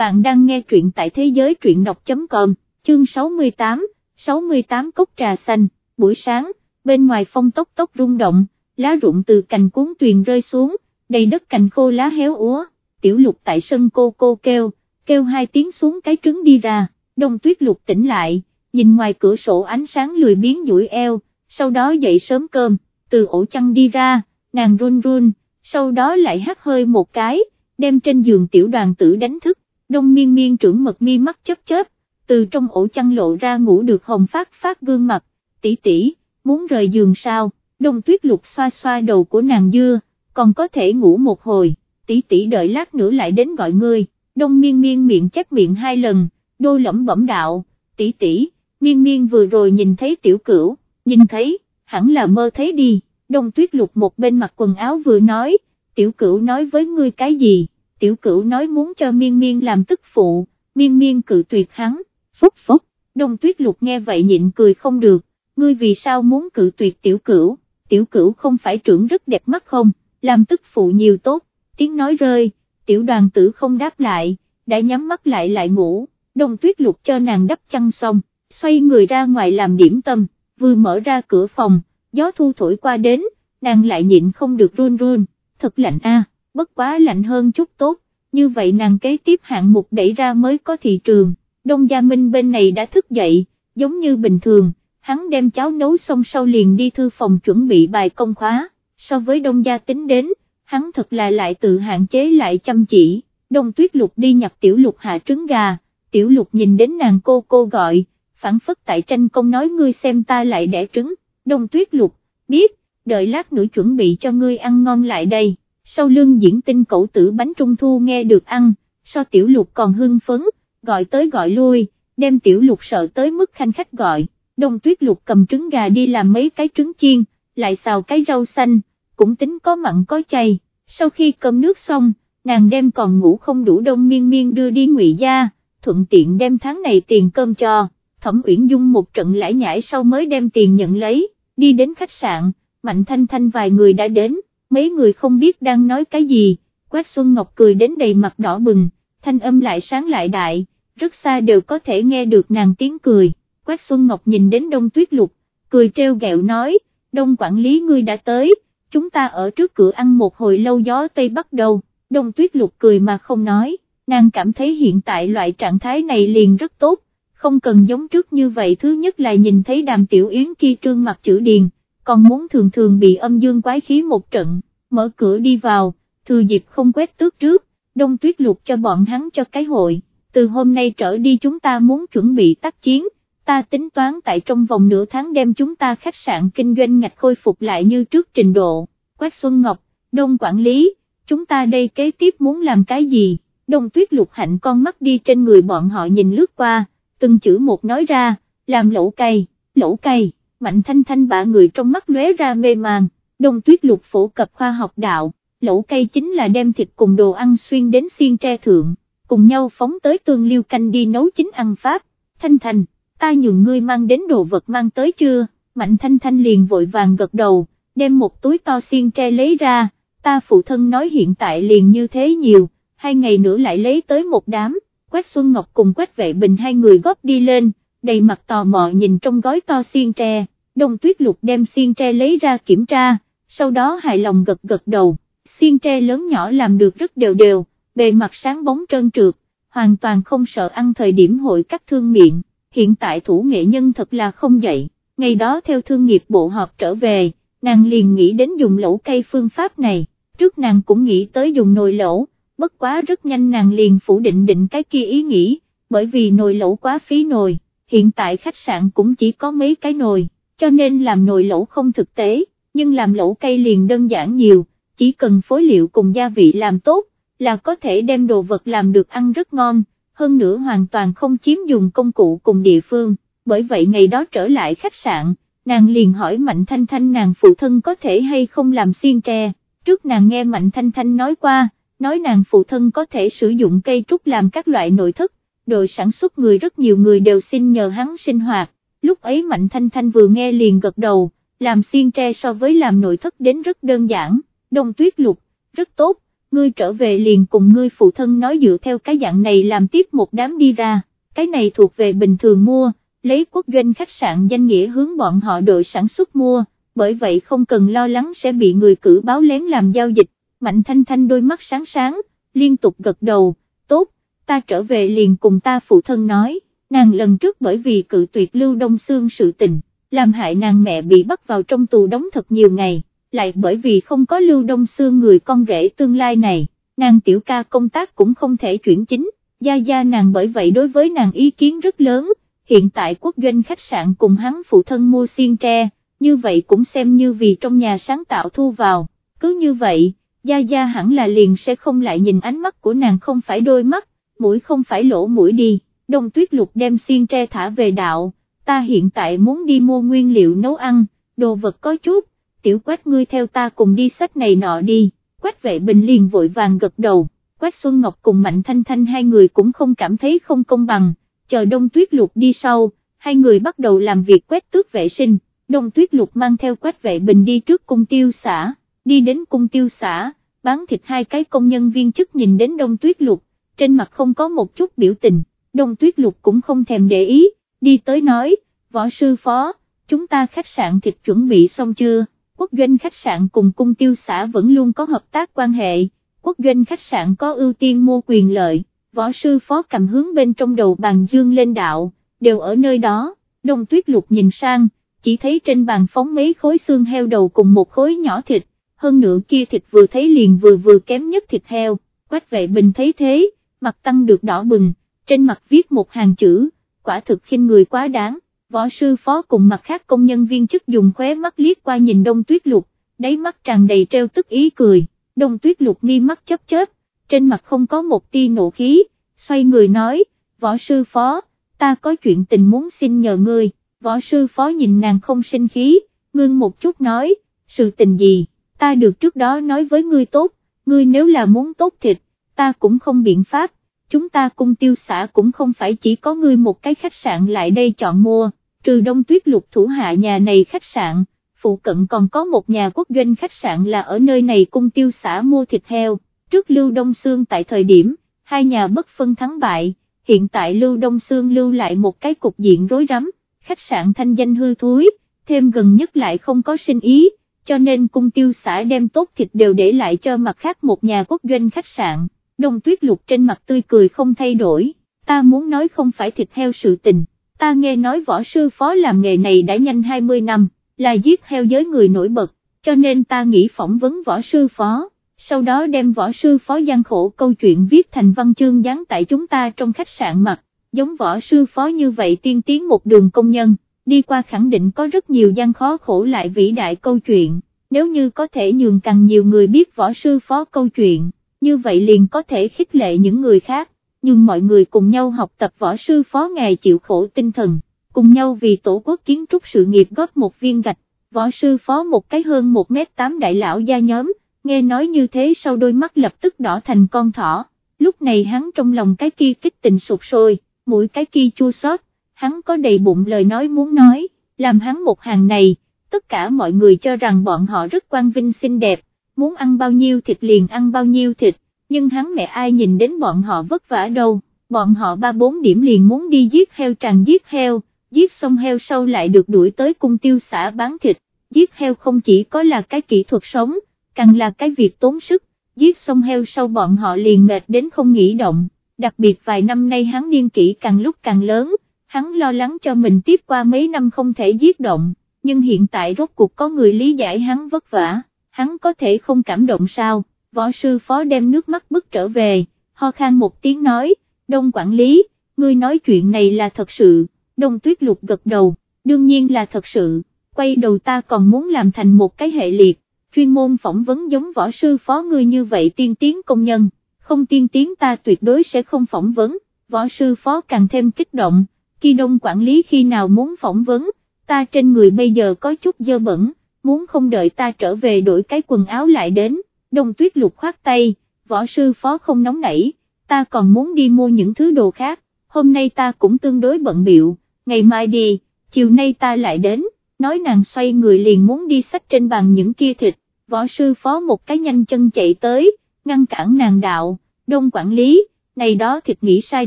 bạn đang nghe truyện tại thế giới truyện đọc.com, chương 68, 68 cốc trà xanh, buổi sáng, bên ngoài phong tốc tốc rung động, lá rụng từ cành cuốn tuyền rơi xuống, đầy đất cành khô lá héo úa, tiểu lục tại sân cô cô kêu, kêu hai tiếng xuống cái trứng đi ra, đông tuyết lục tỉnh lại, nhìn ngoài cửa sổ ánh sáng lười biến duỗi eo, sau đó dậy sớm cơm, từ ổ chăn đi ra, nàng run run, sau đó lại hắt hơi một cái, đem trên giường tiểu đoàn tử đánh thức, đông miên miên trưởng mật mi mắt chớp chớp, từ trong ổ chăn lộ ra ngủ được hồng phát phát gương mặt, tỷ tỷ, muốn rời giường sao, đông tuyết lục xoa xoa đầu của nàng dưa, còn có thể ngủ một hồi, tỷ tỷ đợi lát nữa lại đến gọi ngươi, đông miên miên miệng chép miệng hai lần, đô lẩm bẩm đạo, tỷ tỷ, miên miên vừa rồi nhìn thấy tiểu cửu, nhìn thấy, hẳn là mơ thấy đi, đông tuyết lục một bên mặc quần áo vừa nói, tiểu cửu nói với ngươi cái gì, tiểu cửu nói muốn cho miên miên làm tức phụ, miên miên cự tuyệt hắn, phúc phúc, đông tuyết lục nghe vậy nhịn cười không được, ngươi vì sao muốn cự tuyệt tiểu cửu, tiểu cửu không phải trưởng rất đẹp mắt không, làm tức phụ nhiều tốt, tiếng nói rơi, tiểu đoàn tử không đáp lại, đã nhắm mắt lại lại ngủ, đông tuyết lục cho nàng đắp chăn xong, xoay người ra ngoài làm điểm tâm, vừa mở ra cửa phòng, gió thu thổi qua đến, nàng lại nhịn không được run run, thật lạnh a, bất quá lạnh hơn chút tốt, như vậy nàng kế tiếp hạng mục đẩy ra mới có thị trường, Đông Gia Minh bên này đã thức dậy, giống như bình thường, hắn đem cháo nấu xong sau liền đi thư phòng chuẩn bị bài công khóa, so với Đông Gia tính đến, hắn thật là lại tự hạn chế lại chăm chỉ, Đông Tuyết Lục đi nhặt tiểu lục hạ trứng gà, tiểu lục nhìn đến nàng cô cô gọi, phản phất tại tranh công nói ngươi xem ta lại đẻ trứng, Đông Tuyết Lục, biết, đợi lát nữa chuẩn bị cho ngươi ăn ngon lại đây, sau lưng diễn tinh cậu tử bánh trung thu nghe được ăn, so tiểu lục còn hưng phấn, gọi tới gọi lui, đem tiểu lục sợ tới mức khanh khách gọi, đông tuyết lục cầm trứng gà đi làm mấy cái trứng chiên, lại xào cái rau xanh, cũng tính có mặn có chay, sau khi cơm nước xong, nàng đem còn ngủ không đủ đông miên miên đưa đi ngụy gia, thuận tiện đem tháng này tiền cơm cho, thẩm uyển dung một trận lãi nhãi sau mới đem tiền nhận lấy, đi đến khách sạn, mạnh thanh thanh vài người đã đến, mấy người không biết đang nói cái gì, Quách Xuân Ngọc cười đến đầy mặt đỏ bừng, thanh âm lại sáng lại đại, rất xa đều có thể nghe được nàng tiếng cười, Quách Xuân Ngọc nhìn đến đông tuyết lục, cười treo gẹo nói, đông quản lý ngươi đã tới, chúng ta ở trước cửa ăn một hồi lâu gió tây bắt đầu, đông tuyết lục cười mà không nói, nàng cảm thấy hiện tại loại trạng thái này liền rất tốt, không cần giống trước như vậy thứ nhất là nhìn thấy đàm tiểu yến kia trương mặt chữ điền, còn muốn thường thường bị âm dương quái khí một trận, mở cửa đi vào, thừa dịp không quét tước trước, đông tuyết lục cho bọn hắn cho cái hội, từ hôm nay trở đi chúng ta muốn chuẩn bị tác chiến, ta tính toán tại trong vòng nửa tháng đem chúng ta khách sạn kinh doanh ngạch khôi phục lại như trước trình độ, Quách Xuân Ngọc, đông quản lý, chúng ta đây kế tiếp muốn làm cái gì, đông tuyết lục hạnh con mắt đi trên người bọn họ nhìn lướt qua, từng chữ một nói ra, làm lẩu cây, lẩu cây mạnh thanh thanh bạ người trong mắt lóe ra mê màng, đông tuyết lục phổ cập khoa học đạo, lẩu cây chính là đem thịt cùng đồ ăn xuyên đến xiên tre thượng, cùng nhau phóng tới tương liêu canh đi nấu chính ăn pháp, thanh thanh, ta nhường ngươi mang đến đồ vật mang tới chưa, mạnh thanh thanh liền vội vàng gật đầu, đem một túi to xiên tre lấy ra, ta phụ thân nói hiện tại liền như thế nhiều, hai ngày nữa lại lấy tới một đám, Quách Xuân Ngọc cùng Quách Vệ Bình hai người góp đi lên, đầy mặt tò mò nhìn trong gói to xiên tre, đông tuyết lục đem xiên tre lấy ra kiểm tra, sau đó hài lòng gật gật đầu, xiên tre lớn nhỏ làm được rất đều đều, bề mặt sáng bóng trơn trượt, hoàn toàn không sợ ăn thời điểm hội cắt thương miệng, hiện tại thủ nghệ nhân thật là không dậy, ngày đó theo thương nghiệp bộ họp trở về, nàng liền nghĩ đến dùng lẩu cây phương pháp này, trước nàng cũng nghĩ tới dùng nồi lẩu, bất quá rất nhanh nàng liền phủ định định cái kia ý nghĩ, bởi vì nồi lẩu quá phí nồi hiện tại khách sạn cũng chỉ có mấy cái nồi, cho nên làm nồi lẩu không thực tế, nhưng làm lẩu cây liền đơn giản nhiều, chỉ cần phối liệu cùng gia vị làm tốt, là có thể đem đồ vật làm được ăn rất ngon, hơn nữa hoàn toàn không chiếm dùng công cụ cùng địa phương, bởi vậy ngày đó trở lại khách sạn, nàng liền hỏi Mạnh Thanh Thanh nàng phụ thân có thể hay không làm xiên tre, trước nàng nghe Mạnh Thanh Thanh nói qua, nói nàng phụ thân có thể sử dụng cây trúc làm các loại nội thất, đội sản xuất người rất nhiều người đều xin nhờ hắn sinh hoạt, lúc ấy Mạnh Thanh Thanh vừa nghe liền gật đầu, làm xiên tre so với làm nội thất đến rất đơn giản, đông tuyết lục, rất tốt, ngươi trở về liền cùng ngươi phụ thân nói dựa theo cái dạng này làm tiếp một đám đi ra, cái này thuộc về bình thường mua, lấy quốc doanh khách sạn danh nghĩa hướng bọn họ đội sản xuất mua, bởi vậy không cần lo lắng sẽ bị người cử báo lén làm giao dịch, Mạnh Thanh Thanh đôi mắt sáng sáng, liên tục gật đầu, tốt, ta trở về liền cùng ta phụ thân nói, nàng lần trước bởi vì cự tuyệt Lưu Đông Sương sự tình, làm hại nàng mẹ bị bắt vào trong tù đóng thật nhiều ngày, lại bởi vì không có Lưu Đông Sương người con rể tương lai này, nàng tiểu ca công tác cũng không thể chuyển chính, gia gia nàng bởi vậy đối với nàng ý kiến rất lớn, hiện tại quốc doanh khách sạn cùng hắn phụ thân mua xiên tre, như vậy cũng xem như vì trong nhà sáng tạo thu vào, cứ như vậy, Gia Gia hẳn là liền sẽ không lại nhìn ánh mắt của nàng không phải đôi mắt, mũi không phải lỗ mũi đi, đông tuyết lục đem xiên tre thả về đạo, ta hiện tại muốn đi mua nguyên liệu nấu ăn, đồ vật có chút, tiểu quách ngươi theo ta cùng đi sách này nọ đi, quách vệ bình liền vội vàng gật đầu, quách Xuân Ngọc cùng Mạnh Thanh Thanh hai người cũng không cảm thấy không công bằng, chờ đông tuyết lục đi sau, hai người bắt đầu làm việc quét tước vệ sinh, đông tuyết lục mang theo quách vệ bình đi trước cung tiêu xã đi đến cung tiêu xã, bán thịt hai cái công nhân viên chức nhìn đến đông tuyết lục, trên mặt không có một chút biểu tình, đông tuyết lục cũng không thèm để ý, đi tới nói, võ sư phó, chúng ta khách sạn thịt chuẩn bị xong chưa, quốc doanh khách sạn cùng cung tiêu xã vẫn luôn có hợp tác quan hệ, quốc doanh khách sạn có ưu tiên mua quyền lợi, võ sư phó cầm hướng bên trong đầu bàn dương lên đạo, đều ở nơi đó, đông tuyết lục nhìn sang, chỉ thấy trên bàn phóng mấy khối xương heo đầu cùng một khối nhỏ thịt, hơn nữa kia thịt vừa thấy liền vừa vừa kém nhất thịt heo, quách vệ bình thấy thế, mặt tăng được đỏ bừng, trên mặt viết một hàng chữ, quả thực khinh người quá đáng, võ sư phó cùng mặt khác công nhân viên chức dùng khóe mắt liếc qua nhìn đông tuyết lục, đáy mắt tràn đầy treo tức ý cười, đông tuyết lục mi mắt chớp chớp, trên mặt không có một tia nộ khí, xoay người nói, võ sư phó, ta có chuyện tình muốn xin nhờ ngươi, võ sư phó nhìn nàng không sinh khí, ngưng một chút nói, sự tình gì, ta được trước đó nói với ngươi tốt, ngươi nếu là muốn tốt thịt, ta cũng không biện pháp, chúng ta cung tiêu xã cũng không phải chỉ có ngươi một cái khách sạn lại đây chọn mua, trừ đông tuyết lục thủ hạ nhà này khách sạn, phụ cận còn có một nhà quốc doanh khách sạn là ở nơi này cung tiêu xã mua thịt heo, trước Lưu Đông Sương tại thời điểm, hai nhà bất phân thắng bại, hiện tại Lưu Đông Sương lưu lại một cái cục diện rối rắm, khách sạn thanh danh hư thối, thêm gần nhất lại không có sinh ý cho nên cung tiêu xã đem tốt thịt đều để lại cho mặt khác một nhà quốc doanh khách sạn, đông tuyết lục trên mặt tươi cười không thay đổi, ta muốn nói không phải thịt heo sự tình, ta nghe nói võ sư phó làm nghề này đã nhanh 20 năm, là giết heo giới người nổi bật, cho nên ta nghĩ phỏng vấn võ sư phó, sau đó đem võ sư phó gian khổ câu chuyện viết thành văn chương dán tại chúng ta trong khách sạn mặt, giống võ sư phó như vậy tiên tiến một đường công nhân đi qua khẳng định có rất nhiều gian khó khổ lại vĩ đại câu chuyện, nếu như có thể nhường càng nhiều người biết võ sư phó câu chuyện, như vậy liền có thể khích lệ những người khác, nhưng mọi người cùng nhau học tập võ sư phó ngày chịu khổ tinh thần, cùng nhau vì tổ quốc kiến trúc sự nghiệp góp một viên gạch, võ sư phó một cái hơn 1 mét 8 đại lão gia nhóm, nghe nói như thế sau đôi mắt lập tức đỏ thành con thỏ, lúc này hắn trong lòng cái kia kích tình sụp sôi, mũi cái kia chua xót hắn có đầy bụng lời nói muốn nói, làm hắn một hàng này, tất cả mọi người cho rằng bọn họ rất quan vinh xinh đẹp, muốn ăn bao nhiêu thịt liền ăn bao nhiêu thịt, nhưng hắn mẹ ai nhìn đến bọn họ vất vả đâu, bọn họ ba bốn điểm liền muốn đi giết heo tràn giết heo, giết xong heo sau lại được đuổi tới cung tiêu xã bán thịt, giết heo không chỉ có là cái kỹ thuật sống, càng là cái việc tốn sức, giết xong heo sau bọn họ liền mệt đến không nghĩ động, đặc biệt vài năm nay hắn niên kỷ càng lúc càng lớn, hắn lo lắng cho mình tiếp qua mấy năm không thể giết động, nhưng hiện tại rốt cuộc có người lý giải hắn vất vả, hắn có thể không cảm động sao, võ sư phó đem nước mắt bức trở về, ho khan một tiếng nói, đông quản lý, ngươi nói chuyện này là thật sự, đông tuyết lục gật đầu, đương nhiên là thật sự, quay đầu ta còn muốn làm thành một cái hệ liệt, chuyên môn phỏng vấn giống võ sư phó ngươi như vậy tiên tiến công nhân, không tiên tiến ta tuyệt đối sẽ không phỏng vấn, võ sư phó càng thêm kích động khi đông quản lý khi nào muốn phỏng vấn, ta trên người bây giờ có chút dơ bẩn, muốn không đợi ta trở về đổi cái quần áo lại đến, đông tuyết lục khoát tay, võ sư phó không nóng nảy, ta còn muốn đi mua những thứ đồ khác, hôm nay ta cũng tương đối bận biệu, ngày mai đi, chiều nay ta lại đến, nói nàng xoay người liền muốn đi xách trên bàn những kia thịt, võ sư phó một cái nhanh chân chạy tới, ngăn cản nàng đạo, đông quản lý, này đó thịt nghĩ sai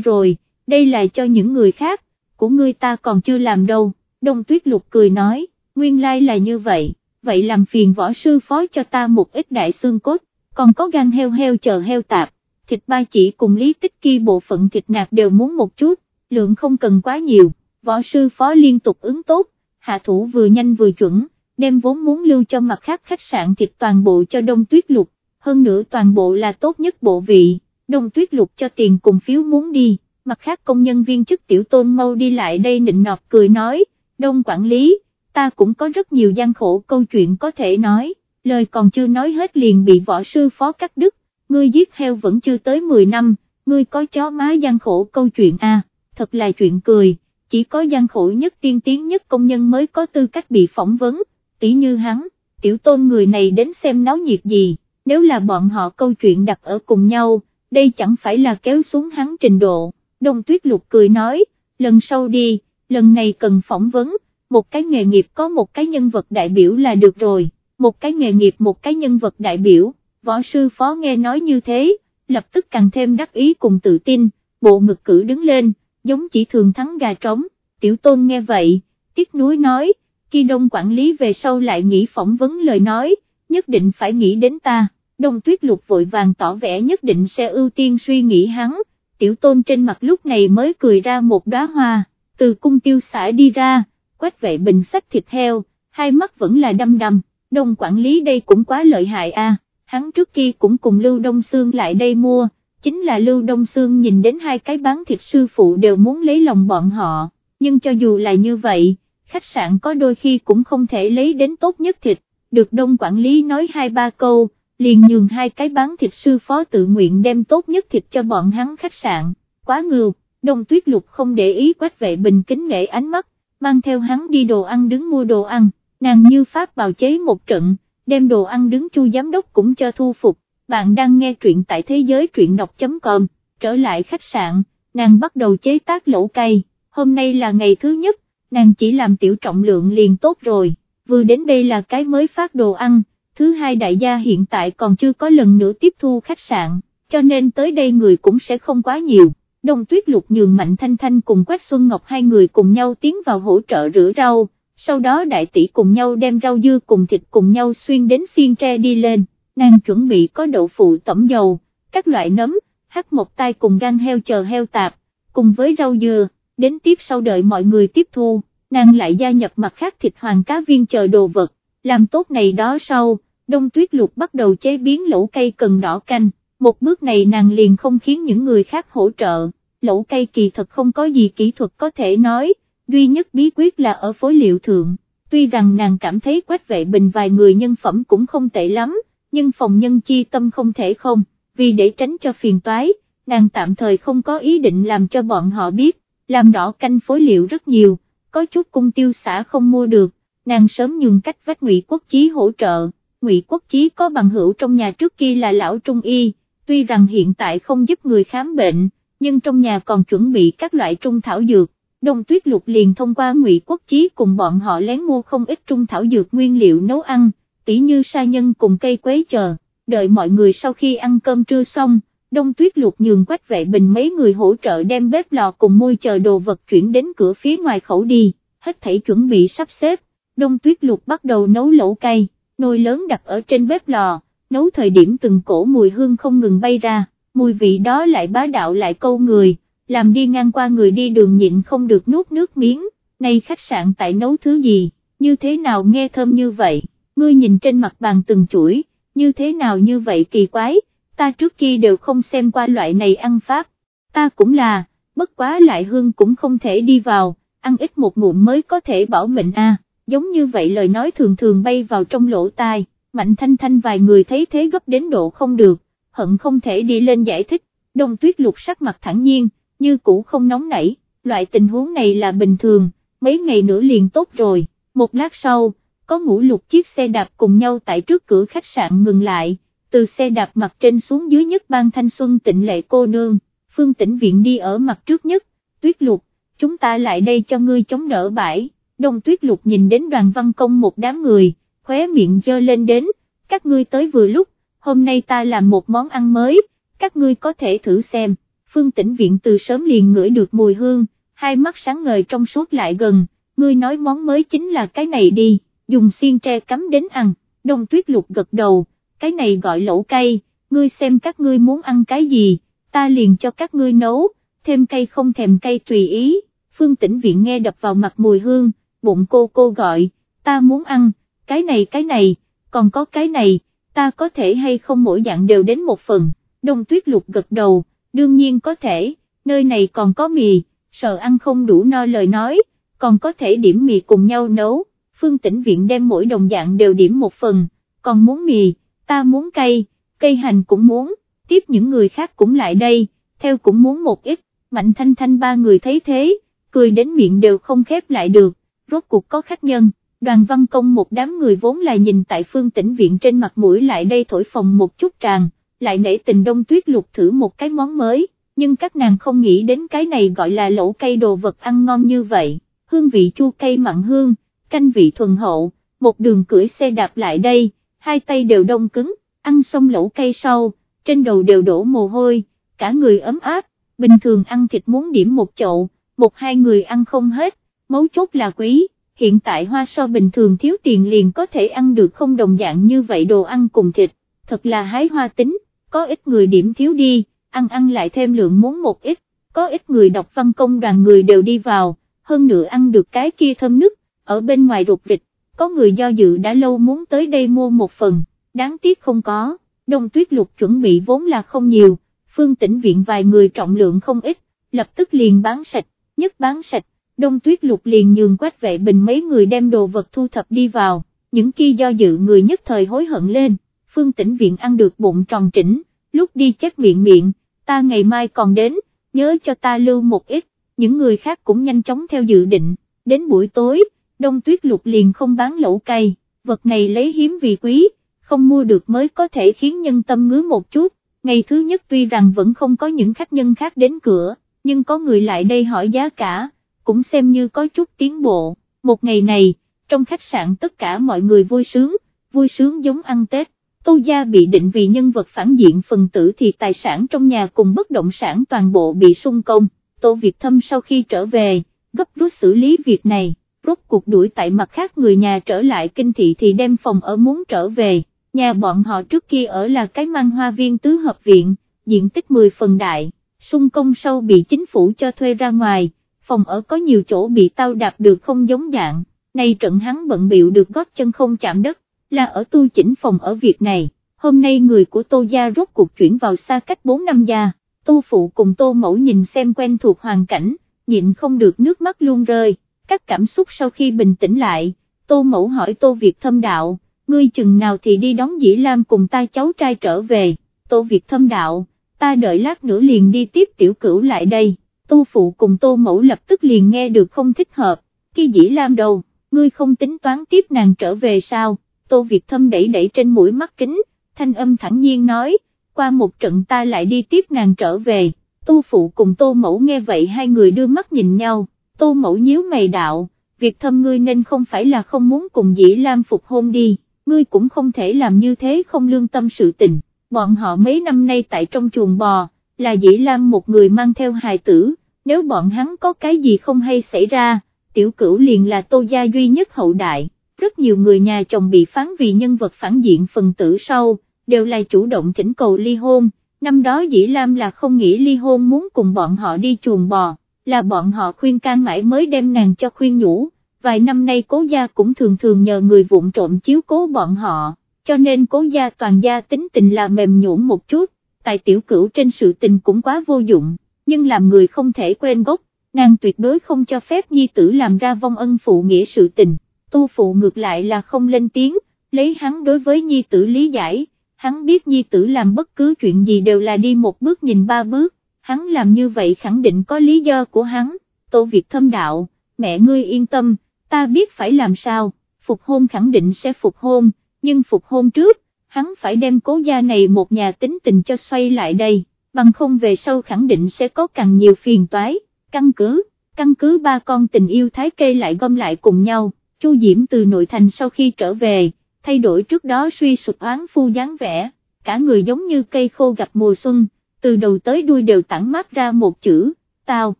rồi, đây là cho những người khác, của ngươi ta còn chưa làm đâu, đông tuyết lục cười nói, nguyên lai là như vậy, vậy làm phiền võ sư phó cho ta một ít đại xương cốt, còn có gan heo heo chờ heo tạp, thịt ba chỉ cùng lý tích kia bộ phận thịt nạc đều muốn một chút, lượng không cần quá nhiều, võ sư phó liên tục ứng tốt, hạ thủ vừa nhanh vừa chuẩn, đem vốn muốn lưu cho mặt khác khách sạn thịt toàn bộ cho đông tuyết lục, hơn nữa toàn bộ là tốt nhất bộ vị, đông tuyết lục cho tiền cùng phiếu muốn đi, mặt khác công nhân viên chức tiểu tôn mau đi lại đây nịnh nọt cười nói, đông quản lý, ta cũng có rất nhiều gian khổ câu chuyện có thể nói, lời còn chưa nói hết liền bị võ sư phó cắt đứt, ngươi giết heo vẫn chưa tới 10 năm, ngươi có chó má gian khổ câu chuyện à, thật là chuyện cười, chỉ có gian khổ nhất tiên tiến nhất công nhân mới có tư cách bị phỏng vấn, tỷ như hắn, tiểu tôn người này đến xem náo nhiệt gì, nếu là bọn họ câu chuyện đặt ở cùng nhau, đây chẳng phải là kéo xuống hắn trình độ, đông tuyết lục cười nói, lần sau đi, lần này cần phỏng vấn, một cái nghề nghiệp có một cái nhân vật đại biểu là được rồi, một cái nghề nghiệp một cái nhân vật đại biểu, võ sư phó nghe nói như thế, lập tức càng thêm đắc ý cùng tự tin, bộ ngực cử đứng lên, giống chỉ thường thắng gà trống, tiểu tôn nghe vậy, tiếc nuối nói, khi đông quản lý về sau lại nghĩ phỏng vấn lời nói, nhất định phải nghĩ đến ta, đông tuyết lục vội vàng tỏ vẻ nhất định sẽ ưu tiên suy nghĩ hắn, tiểu tôn trên mặt lúc này mới cười ra một đóa hoa, từ cung tiêu xã đi ra, quách vệ bình sách thịt heo, hai mắt vẫn là đăm đăm, đông quản lý đây cũng quá lợi hại a. hắn trước kia cũng cùng Lưu Đông Sương lại đây mua, chính là Lưu Đông Sương nhìn đến hai cái bán thịt sư phụ đều muốn lấy lòng bọn họ, nhưng cho dù là như vậy, khách sạn có đôi khi cũng không thể lấy đến tốt nhất thịt, được đông quản lý nói hai ba câu, liền nhường hai cái bán thịt sư phó tự nguyện đem tốt nhất thịt cho bọn hắn khách sạn, quá ngược, đông tuyết lục không để ý quách vệ bình kính nghệ ánh mắt, mang theo hắn đi đồ ăn đứng mua đồ ăn, nàng như pháp bào chế một trận, đem đồ ăn đứng chu giám đốc cũng cho thu phục, bạn đang nghe truyện tại thế giới truyện đọc.com, trở lại khách sạn, nàng bắt đầu chế tác lẩu cây, hôm nay là ngày thứ nhất, nàng chỉ làm tiểu trọng lượng liền tốt rồi, vừa đến đây là cái mới phát đồ ăn, thứ hai đại gia hiện tại còn chưa có lần nữa tiếp thu khách sạn, cho nên tới đây người cũng sẽ không quá nhiều. Đông tuyết lục nhường Mạnh Thanh Thanh cùng Quách Xuân Ngọc hai người cùng nhau tiến vào hỗ trợ rửa rau, sau đó đại tỷ cùng nhau đem rau dưa cùng thịt cùng nhau xuyên đến xiên tre đi lên, nàng chuẩn bị có đậu phụ tẩm dầu, các loại nấm, hắc một tay cùng gan heo chờ heo tạp, cùng với rau dưa, đến tiếp sau đợi mọi người tiếp thu, nàng lại gia nhập mặt khác thịt hoàng cá viên chờ đồ vật, làm tốt này đó sau, đông tuyết lục bắt đầu chế biến lẩu cây cần đỏ canh, một bước này nàng liền không khiến những người khác hỗ trợ, lẩu cây kỳ thật không có gì kỹ thuật có thể nói, duy nhất bí quyết là ở phối liệu thượng, tuy rằng nàng cảm thấy quách vệ bình vài người nhân phẩm cũng không tệ lắm, nhưng phòng nhân chi tâm không thể không, vì để tránh cho phiền toái, nàng tạm thời không có ý định làm cho bọn họ biết, làm đỏ canh phối liệu rất nhiều, có chút cung tiêu xã không mua được, nàng sớm nhường cách vách ngụy quốc chí hỗ trợ, ngụy quốc chí có bằng hữu trong nhà trước kia là lão trung y, tuy rằng hiện tại không giúp người khám bệnh, nhưng trong nhà còn chuẩn bị các loại trung thảo dược, Đông Tuyết Lục liền thông qua Ngụy Quốc Chí cùng bọn họ lén mua không ít trung thảo dược nguyên liệu nấu ăn, tỉ như sa nhân cùng cây quế chờ, đợi mọi người sau khi ăn cơm trưa xong, Đông Tuyết Lục nhường quách vệ bình mấy người hỗ trợ đem bếp lò cùng môi chờ đồ vật chuyển đến cửa phía ngoài khẩu đi, hết thảy chuẩn bị sắp xếp, Đông Tuyết Lục bắt đầu nấu lẩu cay, nồi lớn đặt ở trên bếp lò, nấu thời điểm từng cổ mùi hương không ngừng bay ra, mùi vị đó lại bá đạo lại câu người, làm đi ngang qua người đi đường nhịn không được nuốt nước miếng, này khách sạn tại nấu thứ gì, như thế nào nghe thơm như vậy, ngươi nhìn trên mặt bàn từng chuỗi, như thế nào như vậy kỳ quái, ta trước kia đều không xem qua loại này ăn pháp, ta cũng là, bất quá lại hương cũng không thể đi vào, ăn ít một ngụm mới có thể bảo mệnh a. giống như vậy lời nói thường thường bay vào trong lỗ tai, mạnh thanh thanh vài người thấy thế gấp đến độ không được, hận không thể đi lên giải thích, đông tuyết lục sắc mặt thẳng nhiên, như cũ không nóng nảy, loại tình huống này là bình thường, mấy ngày nữa liền tốt rồi, một lát sau, có ngũ lục chiếc xe đạp cùng nhau tại trước cửa khách sạn ngừng lại, từ xe đạp mặt trên xuống dưới nhất ban thanh xuân tịnh lệ cô nương, phương tĩnh viện đi ở mặt trước nhất, tuyết lục, chúng ta lại đây cho ngươi chống đỡ bãi, đông tuyết lục nhìn đến đoàn văn công một đám người, khóe miệng dơ lên đến, các ngươi tới vừa lúc, hôm nay ta làm một món ăn mới, các ngươi có thể thử xem, phương tĩnh viện từ sớm liền ngửi được mùi hương, hai mắt sáng ngời trong suốt lại gần, ngươi nói món mới chính là cái này đi, dùng xiên tre cắm đến ăn, đông tuyết lục gật đầu, cái này gọi lẩu cay, ngươi xem các ngươi muốn ăn cái gì, ta liền cho các ngươi nấu, thêm cây không thèm cây tùy ý, phương tĩnh viện nghe đập vào mặt mùi hương, bụng cô cô gọi, ta muốn ăn, cái này cái này, còn có cái này, ta có thể hay không mỗi dạng đều đến một phần, đông tuyết lục gật đầu, đương nhiên có thể, nơi này còn có mì, sợ ăn không đủ no lời nói, còn có thể điểm mì cùng nhau nấu, phương tĩnh viện đem mỗi đồng dạng đều điểm một phần, còn muốn mì, ta muốn cây, cây hành cũng muốn, tiếp những người khác cũng lại đây, theo cũng muốn một ít, mạnh thanh thanh ba người thấy thế, cười đến miệng đều không khép lại được, rốt cuộc có khách nhân, đoàn văn công một đám người vốn là nhìn tại phương tĩnh viện trên mặt mũi lại đây thổi phòng một chút tràn, lại nể tình đông tuyết lục thử một cái món mới, nhưng các nàng không nghĩ đến cái này gọi là lẩu cây đồ vật ăn ngon như vậy, hương vị chua cây mặn hương, canh vị thuần hậu, một đường cưỡi xe đạp lại đây, hai tay đều đông cứng, ăn xong lẩu cây sau, trên đầu đều đổ mồ hôi, cả người ấm áp, bình thường ăn thịt muốn điểm một chậu, một hai người ăn không hết, mấu chốt là quý, hiện tại hoa so bình thường thiếu tiền liền có thể ăn được không đồng dạng như vậy đồ ăn cùng thịt, thật là hái hoa tính, có ít người điểm thiếu đi, ăn ăn lại thêm lượng muốn một ít, có ít người đọc văn công đoàn người đều đi vào, hơn nữa ăn được cái kia thơm nức, ở bên ngoài rụt rịch, có người do dự đã lâu muốn tới đây mua một phần, đáng tiếc không có, đông tuyết lục chuẩn bị vốn là không nhiều, phương tĩnh viện vài người trọng lượng không ít, lập tức liền bán sạch, nhất bán sạch, đông tuyết lục liền nhường quách vệ bình mấy người đem đồ vật thu thập đi vào, những kia do dự người nhất thời hối hận lên, phương tĩnh viện ăn được bụng tròn trĩnh, lúc đi chép miệng miệng, ta ngày mai còn đến, nhớ cho ta lưu một ít, những người khác cũng nhanh chóng theo dự định, đến buổi tối, đông tuyết lục liền không bán lẩu cây, vật này lấy hiếm vì quý, không mua được mới có thể khiến nhân tâm ngứa một chút, ngày thứ nhất tuy rằng vẫn không có những khách nhân khác đến cửa, nhưng có người lại đây hỏi giá cả, cũng xem như có chút tiến bộ, một ngày này, trong khách sạn tất cả mọi người vui sướng, vui sướng giống ăn Tết. Tô Gia bị định vì nhân vật phản diện phần tử thì tài sản trong nhà cùng bất động sản toàn bộ bị sung công, Tô Việt Thâm sau khi trở về, gấp rút xử lý việc này, rốt cuộc đuổi tại mặt khác người nhà trở lại kinh thị thì đem phòng ở muốn trở về, nhà bọn họ trước kia ở là cái mang hoa viên tứ hợp viện, diện tích 10 phần đại, sung công sau bị chính phủ cho thuê ra ngoài, phòng ở có nhiều chỗ bị tao đạp được không giống dạng, nay trận hắn bận biểu được gót chân không chạm đất, là ở tu chỉnh phòng ở việc này, hôm nay người của Tô Gia rốt cuộc chuyển vào xa cách 4 năm gia, Tô Phụ cùng Tô Mẫu nhìn xem quen thuộc hoàn cảnh, nhịn không được nước mắt luôn rơi, các cảm xúc sau khi bình tĩnh lại, Tô Mẫu hỏi Tô Việt thâm đạo, ngươi chừng nào thì đi đón Dĩ Lam cùng ta cháu trai trở về, Tô Việt thâm đạo, ta đợi lát nữa liền đi tiếp tiểu cửu lại đây, Tô Phụ cùng Tô Mẫu lập tức liền nghe được không thích hợp, khi Dĩ Lam đầu, ngươi không tính toán tiếp nàng trở về sao? Tô Việt Thâm đẩy đẩy trên mũi mắt kính, thanh âm thẳng nhiên nói, qua một trận ta lại đi tiếp nàng trở về, Tô Phụ cùng Tô Mẫu nghe vậy hai người đưa mắt nhìn nhau, Tô Mẫu nhíu mày đạo, Việt Thâm ngươi nên không phải là không muốn cùng Dĩ Lam phục hôn đi, ngươi cũng không thể làm như thế không lương tâm sự tình, bọn họ mấy năm nay tại trong chuồng bò, là Dĩ Lam một người mang theo hài tử, nếu bọn hắn có cái gì không hay xảy ra, tiểu cửu liền là Tô Gia duy nhất hậu đại rất nhiều người nhà chồng bị phán vì nhân vật phản diện phần tử sau, đều là chủ động thỉnh cầu ly hôn, năm đó Dĩ Lam là không nghĩ ly hôn muốn cùng bọn họ đi chuồng bò, là bọn họ khuyên can mãi mới đem nàng cho khuyên nhủ, vài năm nay cố gia cũng thường thường nhờ người vụng trộm chiếu cố bọn họ, cho nên cố gia toàn gia tính tình là mềm nhũn một chút, tại tiểu cửu trên sự tình cũng quá vô dụng, nhưng làm người không thể quên gốc, nàng tuyệt đối không cho phép nhi tử làm ra vong ân phụ nghĩa sự tình. Tu phụ ngược lại là không lên tiếng, lấy hắn đối với nhi tử lý giải, hắn biết nhi tử làm bất cứ chuyện gì đều là đi một bước nhìn ba bước, hắn làm như vậy khẳng định có lý do của hắn, tô Việt thâm đạo, mẹ ngươi yên tâm, ta biết phải làm sao, phục hôn khẳng định sẽ phục hôn, nhưng phục hôn trước, hắn phải đem cố gia này một nhà tính tình cho xoay lại đây, bằng không về sau khẳng định sẽ có càng nhiều phiền toái, căn cứ, căn cứ ba con tình yêu thái kê lại gom lại cùng nhau. Chu Diễm từ nội thành sau khi trở về, thay đổi trước đó suy sụp oán phu dáng vẻ, cả người giống như cây khô gặp mùa xuân, từ đầu tới đuôi đều tản mát ra một chữ, tao,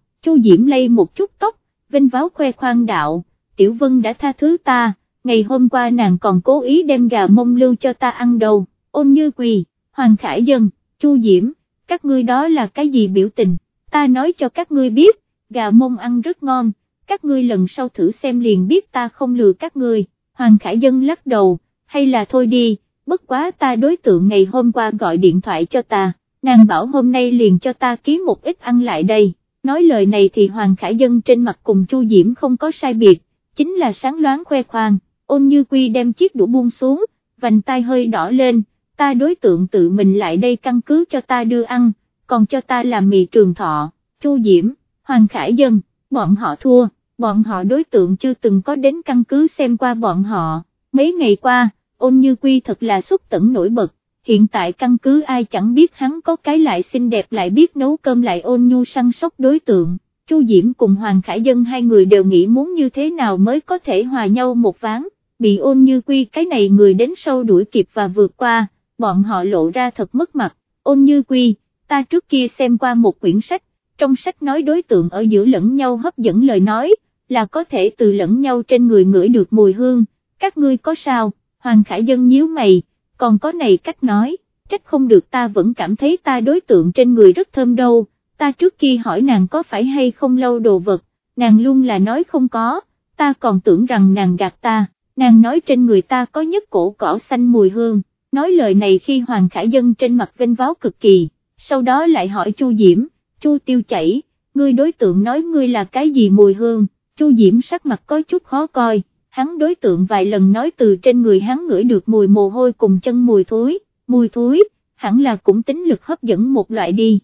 Chu Diễm lây một chút tóc, vinh váo khoe khoang đạo, Tiểu Vân đã tha thứ ta, ngày hôm qua nàng còn cố ý đem gà mông lưu cho ta ăn đâu, ôn như quỳ, Hoàng Khải Dân, Chu Diễm, các ngươi đó là cái gì biểu tình, ta nói cho các ngươi biết, gà mông ăn rất ngon, các ngươi lần sau thử xem liền biết ta không lừa các ngươi, Hoàng Khải Dân lắc đầu, hay là thôi đi, bất quá ta đối tượng ngày hôm qua gọi điện thoại cho ta, nàng bảo hôm nay liền cho ta ký một ít ăn lại đây, nói lời này thì Hoàng Khải Dân trên mặt cùng Chu Diễm không có sai biệt, chính là sáng loáng khoe khoang, ôn như quy đem chiếc đũa buông xuống, vành tay hơi đỏ lên, ta đối tượng tự mình lại đây căn cứ cho ta đưa ăn, còn cho ta làm mì trường thọ, Chu Diễm, Hoàng Khải Dân, bọn họ thua, bọn họ đối tượng chưa từng có đến căn cứ xem qua bọn họ, mấy ngày qua, ôn như quy thật là xuất tẩn nổi bật, hiện tại căn cứ ai chẳng biết hắn có cái lại xinh đẹp lại biết nấu cơm lại ôn nhu săn sóc đối tượng. Chu Diễm cùng Hoàng Khải Dân hai người đều nghĩ muốn như thế nào mới có thể hòa nhau một ván, bị ôn như quy cái này người đến sâu đuổi kịp và vượt qua, bọn họ lộ ra thật mất mặt, ôn như quy, ta trước kia xem qua một quyển sách, trong sách nói đối tượng ở giữa lẫn nhau hấp dẫn lời nói, là có thể từ lẫn nhau trên người ngửi được mùi hương, các ngươi có sao, Hoàng Khải Dân nhíu mày, còn có này cách nói, trách không được ta vẫn cảm thấy ta đối tượng trên người rất thơm đâu, ta trước kia hỏi nàng có phải hay không lâu đồ vật, nàng luôn là nói không có, ta còn tưởng rằng nàng gạt ta, nàng nói trên người ta có nhất cổ cỏ xanh mùi hương, nói lời này khi Hoàng Khải Dân trên mặt vinh váo cực kỳ, sau đó lại hỏi Chu Diễm, Chu Tiêu chảy, ngươi đối tượng nói ngươi là cái gì mùi hương, Chu Diễm sắc mặt có chút khó coi, hắn đối tượng vài lần nói từ trên người hắn ngửi được mùi mồ hôi cùng chân mùi thối, mùi thối, hẳn là cũng tính lực hấp dẫn một loại đi.